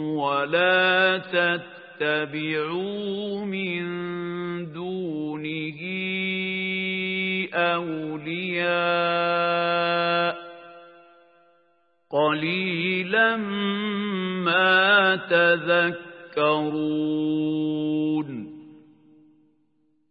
ولا تتبعوا تتبعوا من دونه أولياء. قليلا ما تذكرون.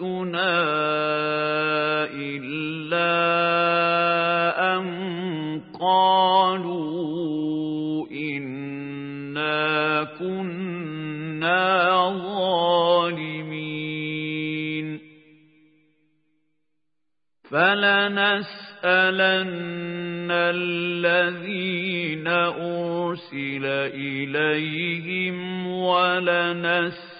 بأسنا إلا أن قالوا إنا كنا ظالمين فلنسألن الذين أرسل إليهم ولنسألن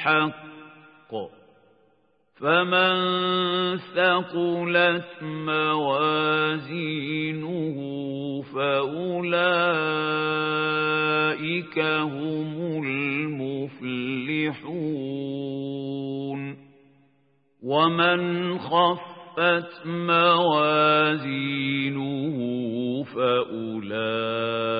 الحق فمن ثقلت موازينه فأولئك هم المفلحون ومن خفت موازينه فأولئك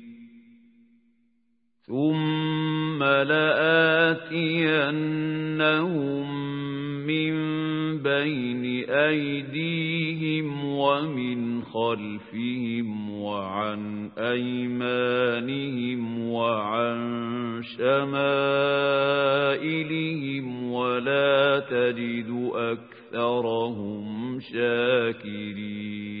ثم لآتينهم من بين أيديهم ومن خلفهم وعن أيمانهم وعن شمائلهم ولا تجد أكثرهم شاكرين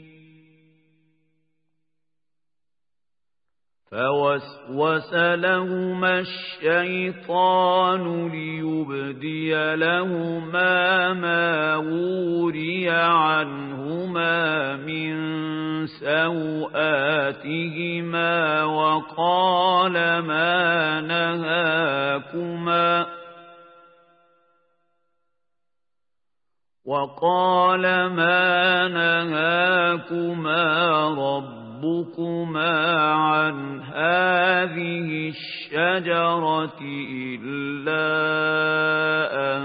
فوسوس لهما الشيطان ليبدي لهما ما وري عنهما من سوآتهما وقال ما نهاكما وقال ما نهاكما رب ربكما عن هذه الشجرة إلا أن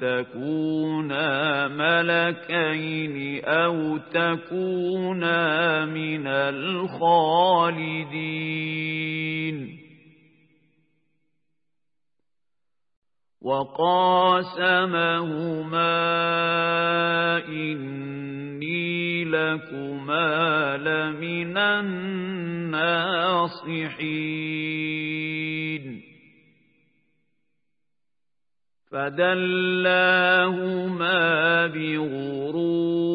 تكونا ملكين أو تكونا من الخالدين وقاسمهما إني لكما لمن الناصحين فدلاهما بغرور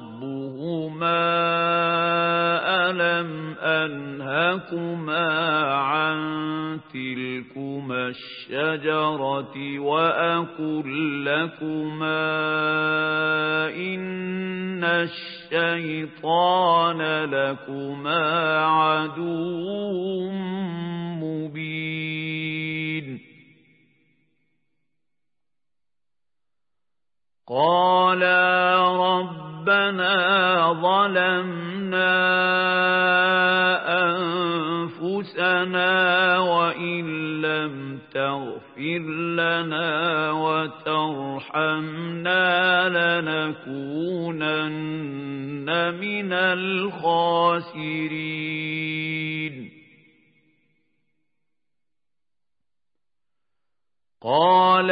ألم أنهكما عن تلكما الشجرة وأقل لكما إن الشيطان لكما عدو مبين قالا ربنا ظلمنا أنفسنا وإن لم تغفر لنا وترحمنا لنكونن من الخاسرين. قال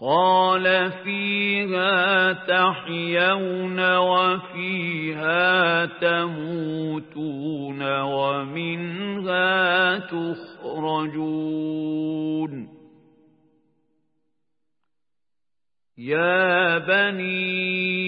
قال فيها تحيون وفيها تموتون ومنها تخرجون. يا بني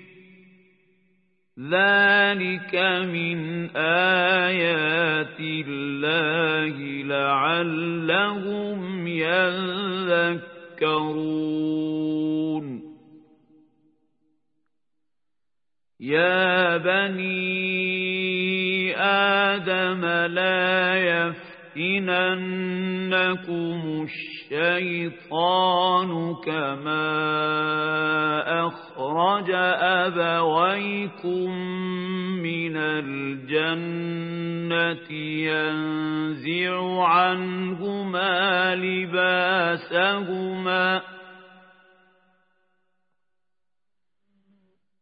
ذلك من آيات الله لعلهم يذكرون يا بني آدم لا يفتننكم الشيطان كما أخرج أبويكم من الجنة ينزع عنهما لباسهما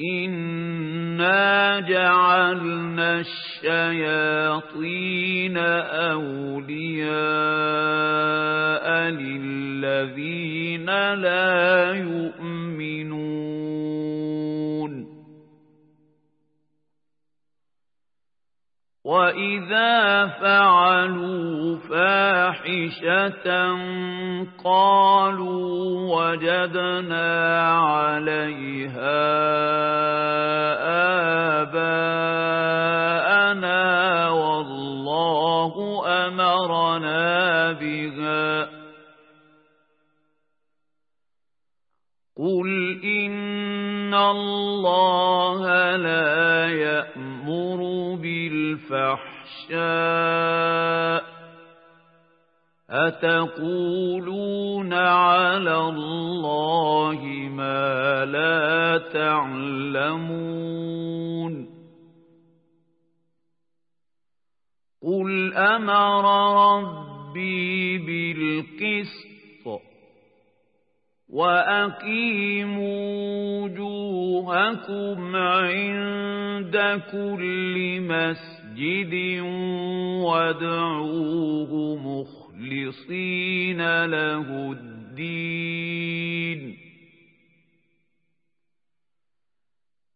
إنا جعلنا الشياطين أولياء للذين لا يؤمنون وإذا فعلوا فاحشة قالوا وجدنا عليها بالفحشاء أتقولون على الله ما لا تعلمون قل أمر ربي بالقسط وأقيموا وجوهكم عند كل مسجد وادعوه مخلصين له الدين.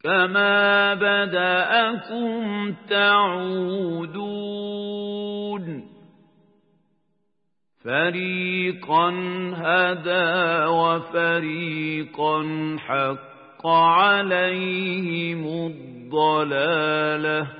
كما بدأكم تعودون. فريقا هدى وفريقا حق عليهم الضلالة.